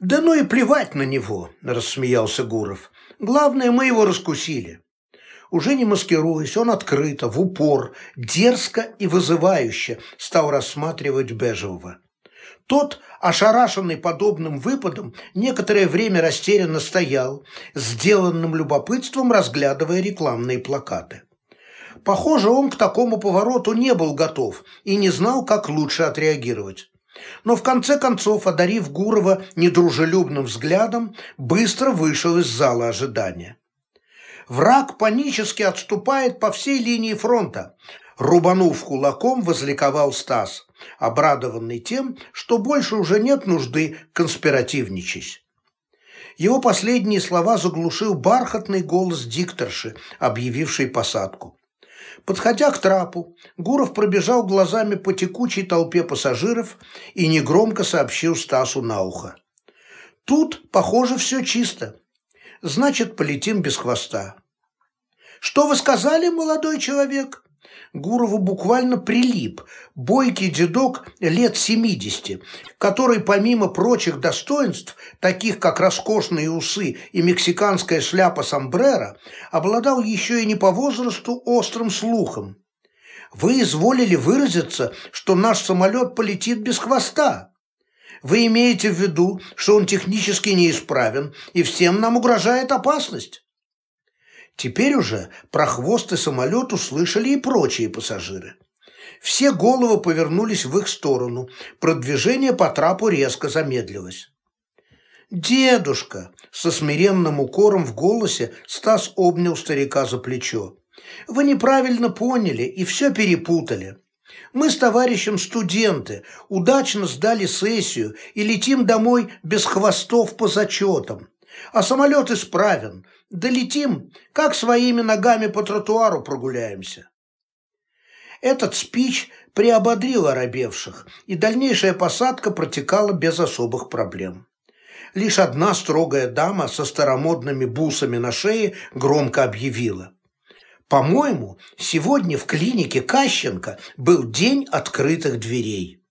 Да ну и плевать на него, рассмеялся Гуров. Главное, мы его раскусили. Уже не маскируясь, он открыто, в упор, дерзко и вызывающе стал рассматривать Бежевого. Тот, ошарашенный подобным выпадом, некоторое время растерянно стоял, сделанным любопытством разглядывая рекламные плакаты. Похоже, он к такому повороту не был готов и не знал, как лучше отреагировать. Но в конце концов, одарив Гурова недружелюбным взглядом, быстро вышел из зала ожидания. Враг панически отступает по всей линии фронта. Рубанув кулаком, возликовал Стас, обрадованный тем, что больше уже нет нужды конспиративничать. Его последние слова заглушил бархатный голос дикторши, объявившей посадку. Подходя к трапу, Гуров пробежал глазами по текучей толпе пассажиров и негромко сообщил Стасу на ухо. «Тут, похоже, все чисто. Значит, полетим без хвоста». «Что вы сказали, молодой человек?» Гурову буквально прилип бойкий дедок лет 70, который помимо прочих достоинств, таких как роскошные усы и мексиканская шляпа сомбреро, обладал еще и не по возрасту острым слухом. Вы изволили выразиться, что наш самолет полетит без хвоста. Вы имеете в виду, что он технически неисправен, и всем нам угрожает опасность? Теперь уже про хвост и самолет услышали и прочие пассажиры. Все головы повернулись в их сторону, продвижение по трапу резко замедлилось. «Дедушка!» – со смиренным укором в голосе Стас обнял старика за плечо. «Вы неправильно поняли и все перепутали. Мы с товарищем студенты, удачно сдали сессию и летим домой без хвостов по зачетам. А самолет исправен, Долетим, как своими ногами по тротуару прогуляемся. Этот спич приободрил оробевших, и дальнейшая посадка протекала без особых проблем. Лишь одна строгая дама со старомодными бусами на шее громко объявила. «По-моему, сегодня в клинике Кащенко был день открытых дверей».